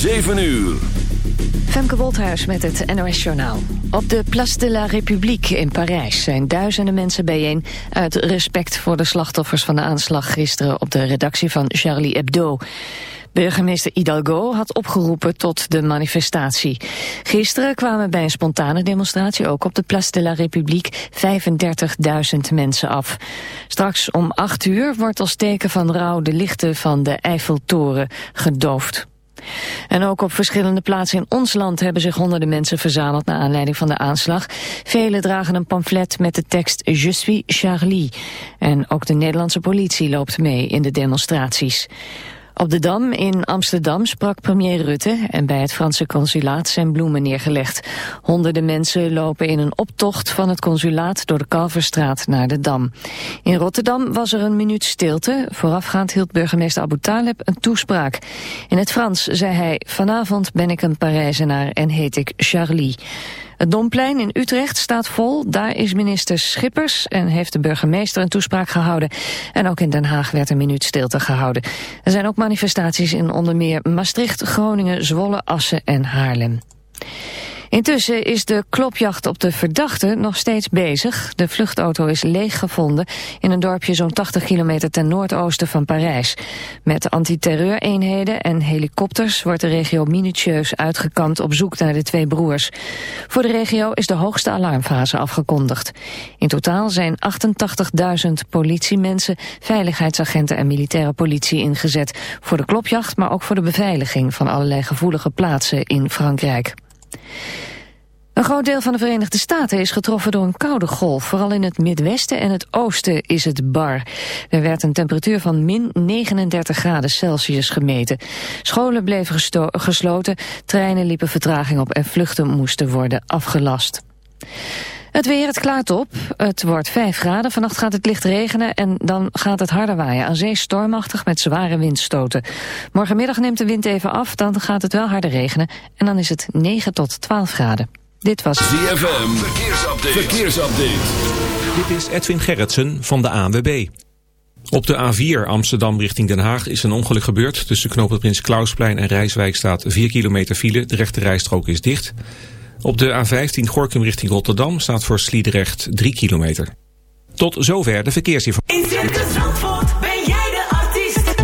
7 uur. Femke Wolthuis met het NOS Journaal. Op de Place de la République in Parijs zijn duizenden mensen bijeen... uit respect voor de slachtoffers van de aanslag gisteren... op de redactie van Charlie Hebdo. Burgemeester Hidalgo had opgeroepen tot de manifestatie. Gisteren kwamen bij een spontane demonstratie ook op de Place de la République 35.000 mensen af. Straks om 8 uur wordt als teken van rouw de lichten van de Eiffeltoren gedoofd. En ook op verschillende plaatsen in ons land hebben zich honderden mensen verzameld naar aanleiding van de aanslag. Velen dragen een pamflet met de tekst Je suis Charlie. En ook de Nederlandse politie loopt mee in de demonstraties. Op de Dam in Amsterdam sprak premier Rutte en bij het Franse consulaat zijn bloemen neergelegd. Honderden mensen lopen in een optocht van het consulaat door de Kalverstraat naar de Dam. In Rotterdam was er een minuut stilte. Voorafgaand hield burgemeester Abu Taleb een toespraak. In het Frans zei hij, vanavond ben ik een Parijzenaar en heet ik Charlie. Het Domplein in Utrecht staat vol. Daar is minister Schippers en heeft de burgemeester een toespraak gehouden. En ook in Den Haag werd een minuut stilte gehouden. Er zijn ook manifestaties in onder meer Maastricht, Groningen, Zwolle, Assen en Haarlem. Intussen is de klopjacht op de verdachte nog steeds bezig. De vluchtauto is leeg gevonden in een dorpje zo'n 80 kilometer ten noordoosten van Parijs. Met antiterreureenheden en helikopters wordt de regio minutieus uitgekampt op zoek naar de twee broers. Voor de regio is de hoogste alarmfase afgekondigd. In totaal zijn 88.000 politiemensen, veiligheidsagenten en militaire politie ingezet. Voor de klopjacht, maar ook voor de beveiliging van allerlei gevoelige plaatsen in Frankrijk. Een groot deel van de Verenigde Staten is getroffen door een koude golf. Vooral in het Midwesten en het Oosten is het bar. Er werd een temperatuur van min 39 graden Celsius gemeten. Scholen bleven gesloten, treinen liepen vertraging op en vluchten moesten worden afgelast. Het weer, het klaart op. Het wordt 5 graden. Vannacht gaat het licht regenen en dan gaat het harder waaien. Aan zee stormachtig met zware windstoten. Morgenmiddag neemt de wind even af, dan gaat het wel harder regenen. En dan is het 9 tot 12 graden. Dit was ZFM. Verkeersupdate. Verkeersupdate. Dit is Edwin Gerritsen van de ANWB. Op de A4 Amsterdam richting Den Haag is een ongeluk gebeurd. Tussen knooppunt Prins Klausplein en Rijswijk staat 4 kilometer file. De rechte rijstrook is dicht. Op de A15 Gorkum richting Rotterdam staat voor Sliedrecht 3 kilometer. Tot zover de verkeersinformatie. In Circus Zandvoort ben jij de artiest.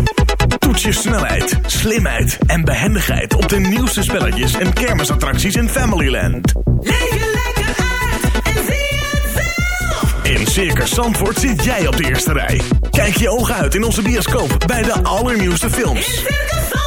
Toets je snelheid, slimheid en behendigheid op de nieuwste spelletjes en kermisattracties in Familyland. Leef je lekker uit en zie het zelf. In Circus Zandvoort zit jij op de eerste rij. Kijk je ogen uit in onze bioscoop bij de allernieuwste In films. Circus Zandvoort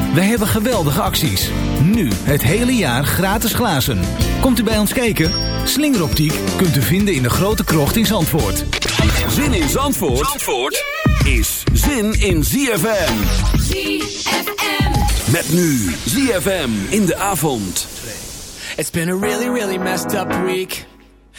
Wij hebben geweldige acties. Nu het hele jaar gratis glazen. Komt u bij ons kijken? Slingeroptiek kunt u vinden in de grote krocht in Zandvoort. Zin in Zandvoort, Zandvoort is zin in ZFM. ZFM. Met nu ZFM in de avond. It's been a really, really messed up week.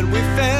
And we fell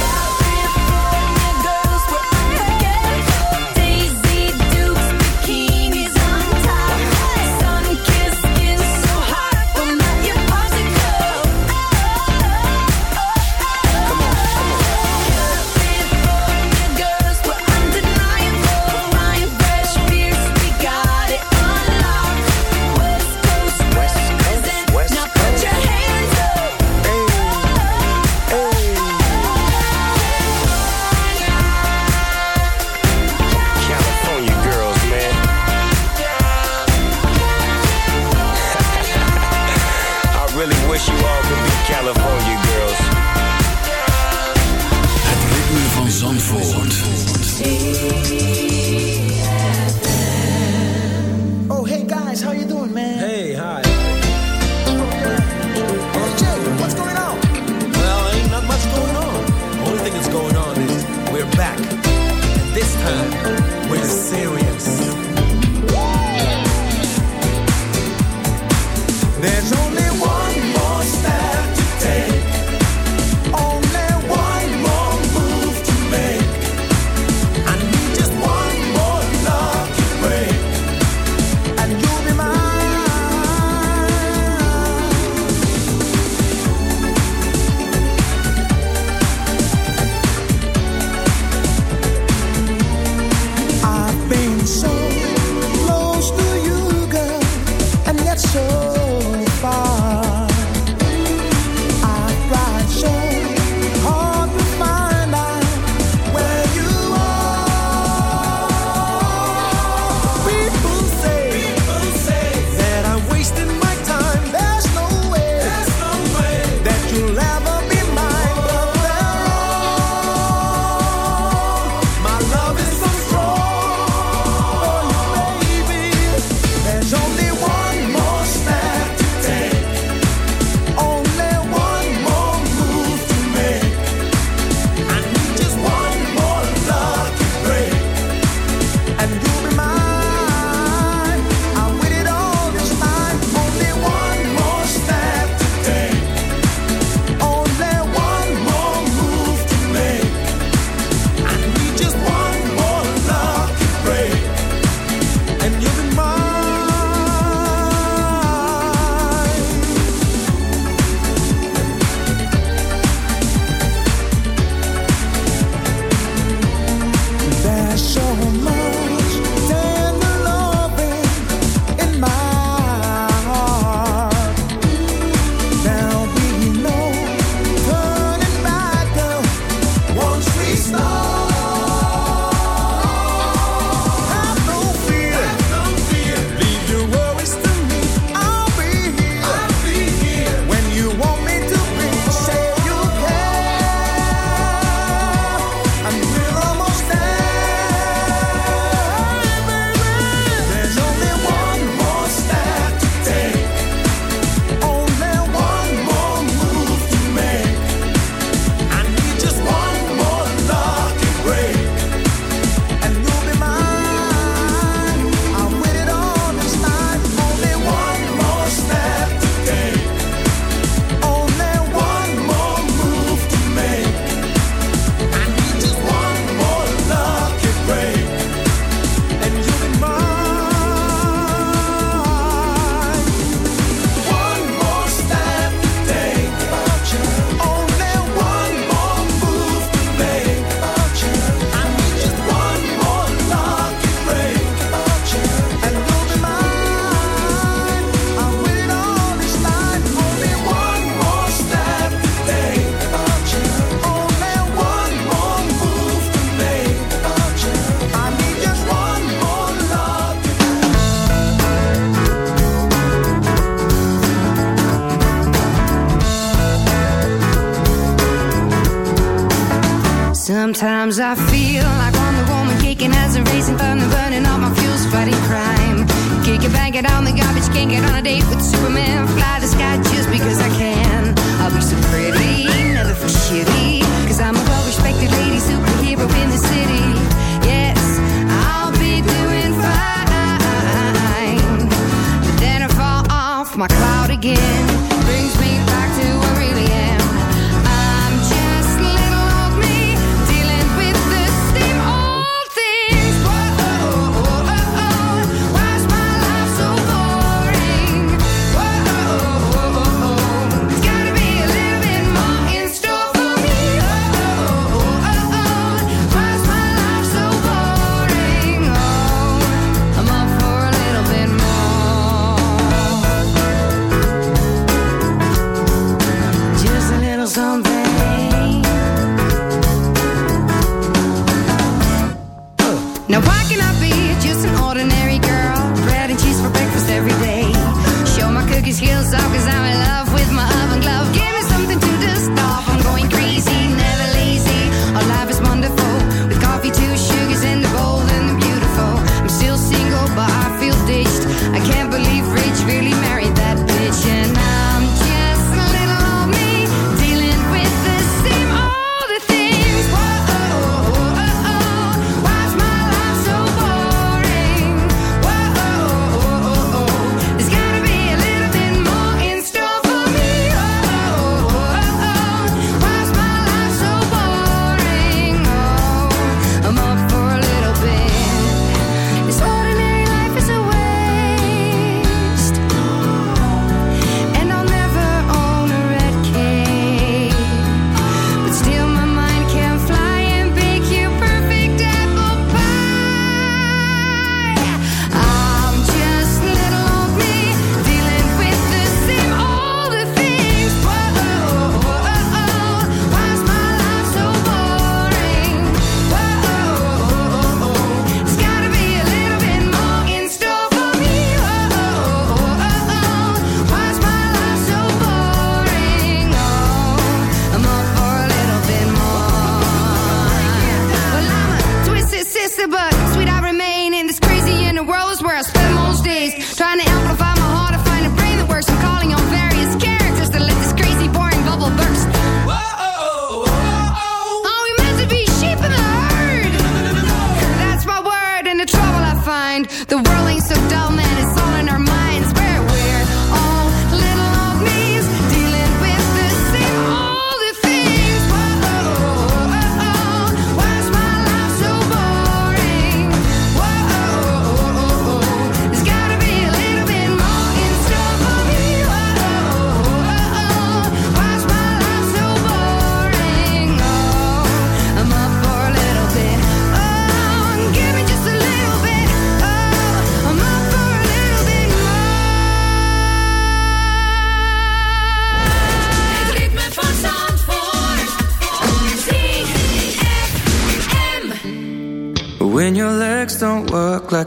Sometimes I feel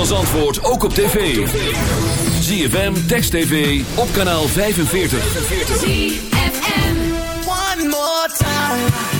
Als antwoord ook op tv. ZFM, Text TV, op kanaal 45. One more time.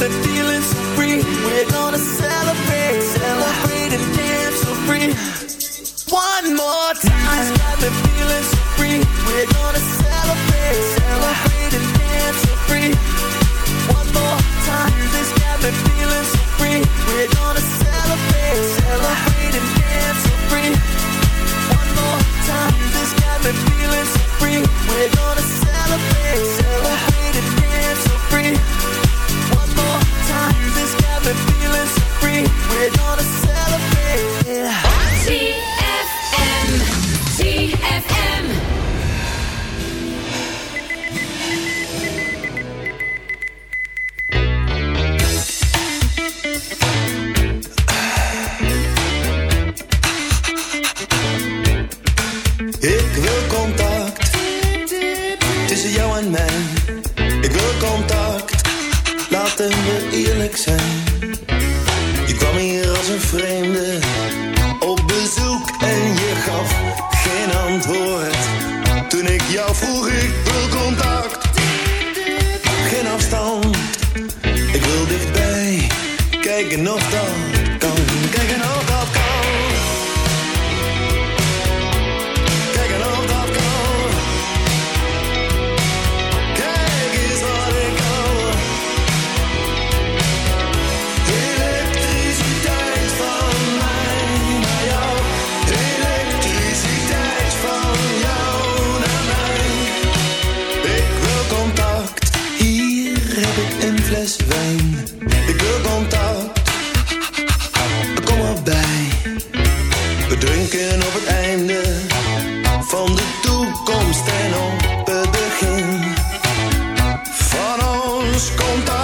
Me feeling so free. We're gonna celebrate, celebrate and dance so free. One more time. Got feeling so free. We're gonna drinken op het einde van de toekomst en op het begin van ons contact.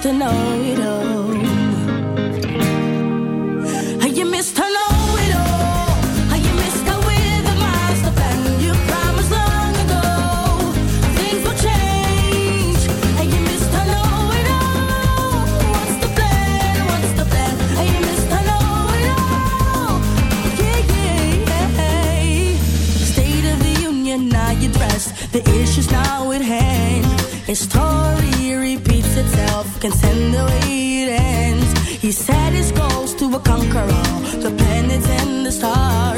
Mr. Know It All. Are you Mr. Know It All? Are you Mr. Plan? You promised long ago things will change. Are you Mr. Know It All? What's the plan? What's the plan? Are you Mr. Know It All? Yeah, yeah, yeah. State of the Union, now you dressed. The issues now at hand. It's story repeat itself, can send the way it ends. He set his goals to conquer all the planets and the stars.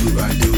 Do, I do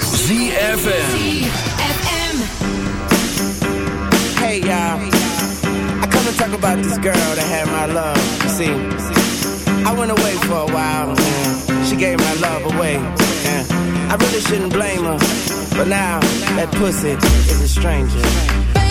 ZFM. Hey y'all, I come to talk about this girl that had my love. You see, I went away for a while, and she gave my love away. And I really shouldn't blame her, but now that pussy is a stranger.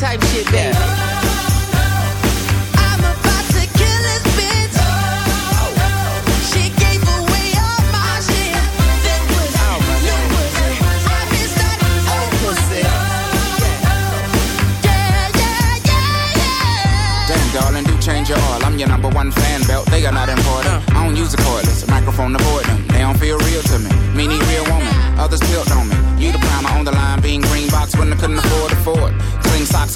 Type shit, baby.